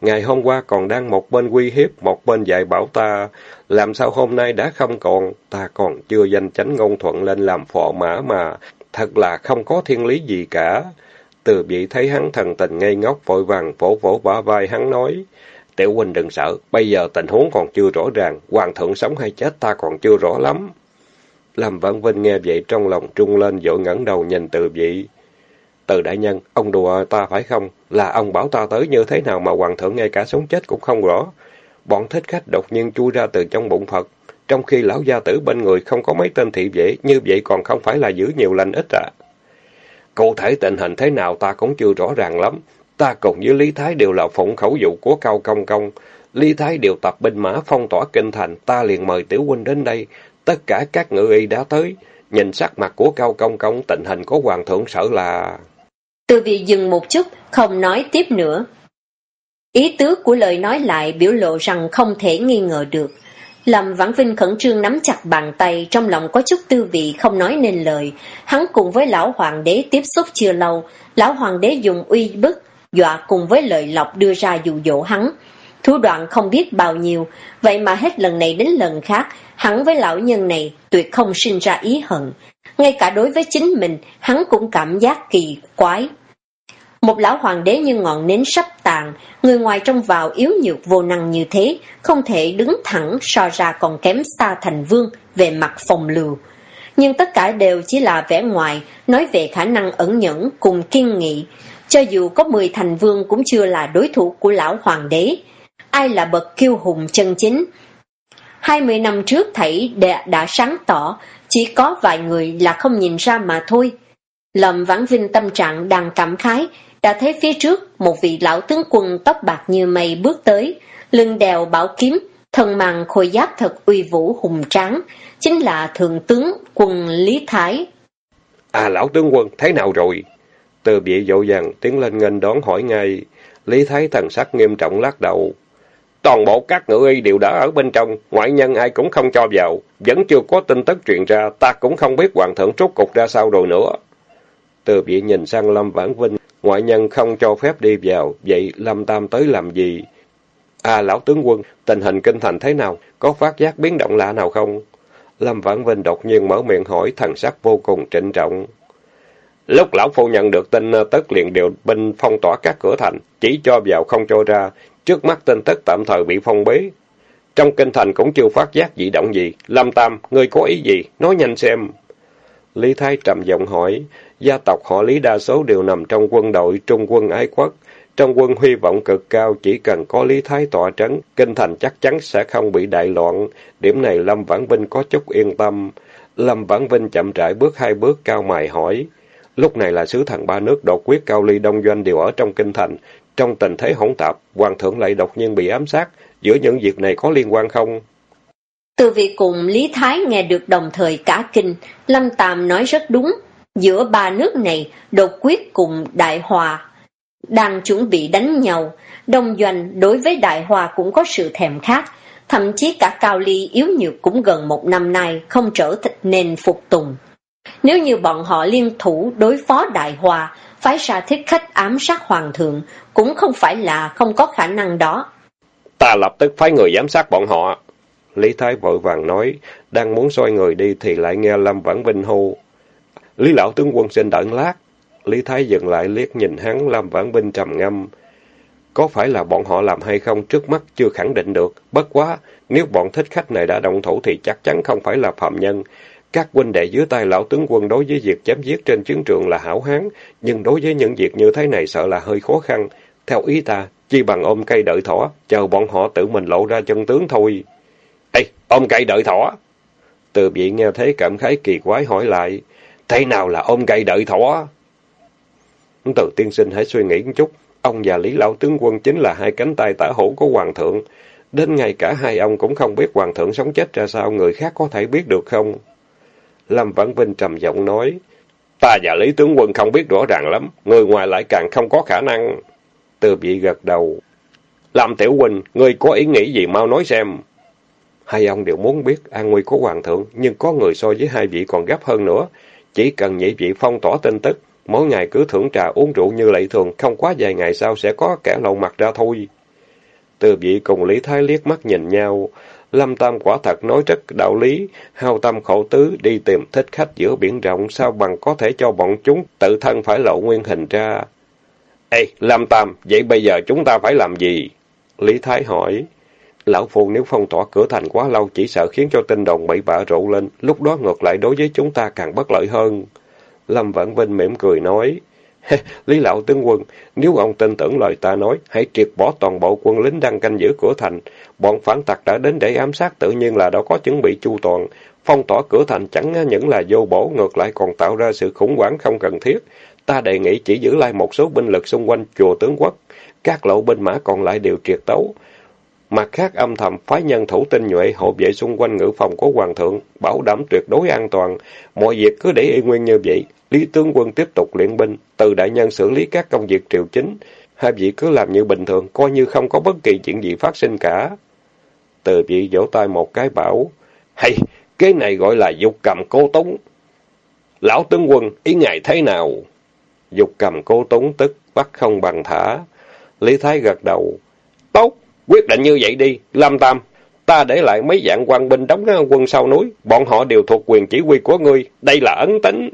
Ngày hôm qua còn đang một bên uy hiếp, một bên dạy bảo ta. Làm sao hôm nay đã không còn? Ta còn chưa danh chánh ngôn thuận lên làm phò mã mà. Thật là không có thiên lý gì cả. Từ vị thấy hắn thần tình ngây ngốc vội vàng vỗ vỗ bả vai hắn nói. Tiểu huynh đừng sợ, bây giờ tình huống còn chưa rõ ràng, hoàng thượng sống hay chết ta còn chưa rõ lắm. Lâm Vãn Vinh nghe vậy trong lòng trung lên vội ngẩng đầu nhìn từ vị. Từ đại nhân, ông đùa ta phải không? Là ông bảo ta tới như thế nào mà hoàng thượng ngay cả sống chết cũng không rõ. Bọn thích khách đột nhiên chui ra từ trong bụng Phật, trong khi lão gia tử bên người không có mấy tên thị vệ, như vậy còn không phải là giữ nhiều lành ít à. Cụ thể tình hình thế nào ta cũng chưa rõ ràng lắm. Ta cùng với Lý Thái đều là phụng khẩu dụ của Cao Công Công. Lý Thái điều tập binh mã phong tỏa kinh thành, ta liền mời Tiểu huynh đến đây. Tất cả các ngự y đã tới. Nhìn sắc mặt của Cao Công Công, tình hình của Hoàng thượng sợ là... Từ vị dừng một chút, không nói tiếp nữa. Ý tứ của lời nói lại biểu lộ rằng không thể nghi ngờ được. Lâm Vãn Vinh khẩn trương nắm chặt bàn tay, trong lòng có chút tư vị không nói nên lời. Hắn cùng với lão hoàng đế tiếp xúc chưa lâu, lão hoàng đế dùng uy bức, dọa cùng với lời lọc đưa ra dụ dỗ hắn. Thủ đoạn không biết bao nhiêu, vậy mà hết lần này đến lần khác, hắn với lão nhân này tuyệt không sinh ra ý hận. Ngay cả đối với chính mình, hắn cũng cảm giác kỳ quái. Một lão hoàng đế như ngọn nến sắp tàn, người ngoài trong vào yếu nhược vô năng như thế, không thể đứng thẳng so ra còn kém xa thành vương về mặt phòng lưu. Nhưng tất cả đều chỉ là vẻ ngoài, nói về khả năng ẩn nhẫn cùng kiên nghị. Cho dù có 10 thành vương cũng chưa là đối thủ của lão hoàng đế. Ai là bậc kiêu hùng chân chính? 20 năm trước thảy đã, đã sáng tỏ, chỉ có vài người là không nhìn ra mà thôi. Lâm Vãn Vinh tâm trạng đang cảm khái, đã thấy phía trước một vị lão tướng quân tóc bạc như mây bước tới, lưng đèo bảo kiếm, thân mang khôi giáp thật uy vũ hùng tráng, chính là thượng tướng quân Lý Thái. À lão tướng quân, thế nào rồi? Từ bị dỗ dàng tiến lên nghênh đón hỏi ngay, Lý Thái thần sắc nghiêm trọng lắc đầu. Toàn bộ các ngự y đều đã ở bên trong, ngoại nhân ai cũng không cho vào, vẫn chưa có tin tức truyền ra, ta cũng không biết hoàng thượng trút cục ra sao rồi nữa. Từ bị nhìn sang Lâm Vãn Vinh, ngoại nhân không cho phép đi vào, vậy Lâm Tam tới làm gì? À lão tướng quân, tình hình kinh thành thế nào? Có phát giác biến động lạ nào không? Lâm Vãn Vinh đột nhiên mở miệng hỏi, thần sắc vô cùng trịnh trọng. Lúc lão phu nhận được tin ờ, tất liền điều binh phong tỏa các cửa thành, chỉ cho vào không cho ra, trước mắt tin tức tạm thời bị phong bế. Trong kinh thành cũng chưa phát giác dị động gì. Lâm Tam, ngươi có ý gì? Nói nhanh xem. Lý Thái trầm giọng hỏi, gia tộc họ Lý đa số đều nằm trong quân đội Trung quân ái quốc. Trong quân hy vọng cực cao, chỉ cần có Lý Thái tọa trấn, kinh thành chắc chắn sẽ không bị đại loạn. Điểm này Lâm Vãn Vinh có chút yên tâm. Lâm Vãn Vinh chậm rãi bước hai bước cao mày hỏi. Lúc này là sứ thần ba nước đột quyết cao ly đông doanh đều ở trong kinh thành. Trong tình thế hỗn tạp, hoàng thượng lại đột nhiên bị ám sát. Giữa những việc này có liên quan không? Từ vị cùng Lý Thái nghe được đồng thời cả kinh, Lâm Tàm nói rất đúng. Giữa ba nước này, đột quyết cùng Đại Hòa đang chuẩn bị đánh nhau. Đông doanh đối với Đại Hòa cũng có sự thèm khát. Thậm chí cả Cao Ly yếu nhược cũng gần một năm nay không trở nên phục tùng. Nếu như bọn họ liên thủ đối phó Đại Hòa, phái ra thiết khách ám sát Hoàng thượng, cũng không phải là không có khả năng đó. Ta lập tức phái người giám sát bọn họ. Lý Thái vội vàng nói, đang muốn xoay người đi thì lại nghe Lâm Vãn Vinh hô. Lý lão tướng quân xin đợi lát. Lý Thái dừng lại liếc nhìn hắn, Lâm Vãn Vinh trầm ngâm. Có phải là bọn họ làm hay không trước mắt chưa khẳng định được. Bất quá, nếu bọn thích khách này đã động thủ thì chắc chắn không phải là phạm nhân. Các huynh đệ dưới tay lão tướng quân đối với việc chém giết trên chiến trường là hảo hán, nhưng đối với những việc như thế này sợ là hơi khó khăn. Theo ý ta, chi bằng ôm cây đợi thỏ, chờ bọn họ tự mình lộ ra chân tướng thôi. Ê, ôm cây đợi thỏ! Từ vị nghe thấy cảm khái kỳ quái hỏi lại, thế nào là ôm cây đợi thỏ? Từ tiên sinh hãy suy nghĩ một chút, ông và Lý Lão Tướng Quân chính là hai cánh tay tả hữu của Hoàng thượng. Đến ngày cả hai ông cũng không biết Hoàng thượng sống chết ra sao, người khác có thể biết được không? Lâm Vãn Vinh trầm giọng nói, ta và Lý Tướng Quân không biết rõ ràng lắm, người ngoài lại càng không có khả năng. Từ vị gật đầu, Lâm Tiểu Huynh, ngươi có ý nghĩ gì mau nói xem. Hai ông đều muốn biết an nguy của hoàng thượng, nhưng có người so với hai vị còn gấp hơn nữa. Chỉ cần nhị vị phong tỏa tin tức, mỗi ngày cứ thưởng trà uống rượu như lệ thường, không quá vài ngày sau sẽ có kẻ lộ mặt ra thôi. Từ vị cùng Lý Thái liếc mắt nhìn nhau. Lâm Tam quả thật nói rất đạo lý, hao tâm khổ tứ đi tìm thích khách giữa biển rộng, sao bằng có thể cho bọn chúng tự thân phải lộ nguyên hình ra. Ê, Lâm Tam, vậy bây giờ chúng ta phải làm gì? Lý Thái hỏi. Lão Phu nếu phong tỏa cửa thành quá lâu chỉ sợ khiến cho tinh đồng bậy bạ rộ lên, lúc đó ngược lại đối với chúng ta càng bất lợi hơn. Lâm Vãn Vinh mỉm cười nói. Lý Lão Tướng Quân, nếu ông tin tưởng lời ta nói, hãy triệt bỏ toàn bộ quân lính đang canh giữ cửa thành. Bọn phản tặc đã đến để ám sát tự nhiên là đã có chuẩn bị chu toàn. Phong tỏa cửa thành chẳng những là vô bổ, ngược lại còn tạo ra sự khủng hoảng không cần thiết. Ta đề nghị chỉ giữ lại một số binh lực xung quanh chùa tướng quốc. Các lộ binh mã còn lại đều triệt tấu. Mặt khác âm thầm phái nhân thủ tinh nhuệ hộ vệ xung quanh ngự phòng của hoàng thượng, bảo đảm tuyệt đối an toàn. Mọi việc cứ để y nguyên như vậy. Lý tướng quân tiếp tục luyện binh, từ đại nhân xử lý các công việc triều chính. Hai vị cứ làm như bình thường, coi như không có bất kỳ chuyện gì phát sinh cả. Từ vị vỗ tay một cái bảo, hay, cái này gọi là dục cầm cô túng. Lão tướng quân, ý ngài thế nào? Dục cầm cô túng tức, bắt không bằng thả. Lý Thái gật đầu. Tốt, quyết định như vậy đi, Lam Tam. Ta để lại mấy dạng quan binh đóng quân sau núi, bọn họ đều thuộc quyền chỉ huy của ngươi, đây là ấn tính.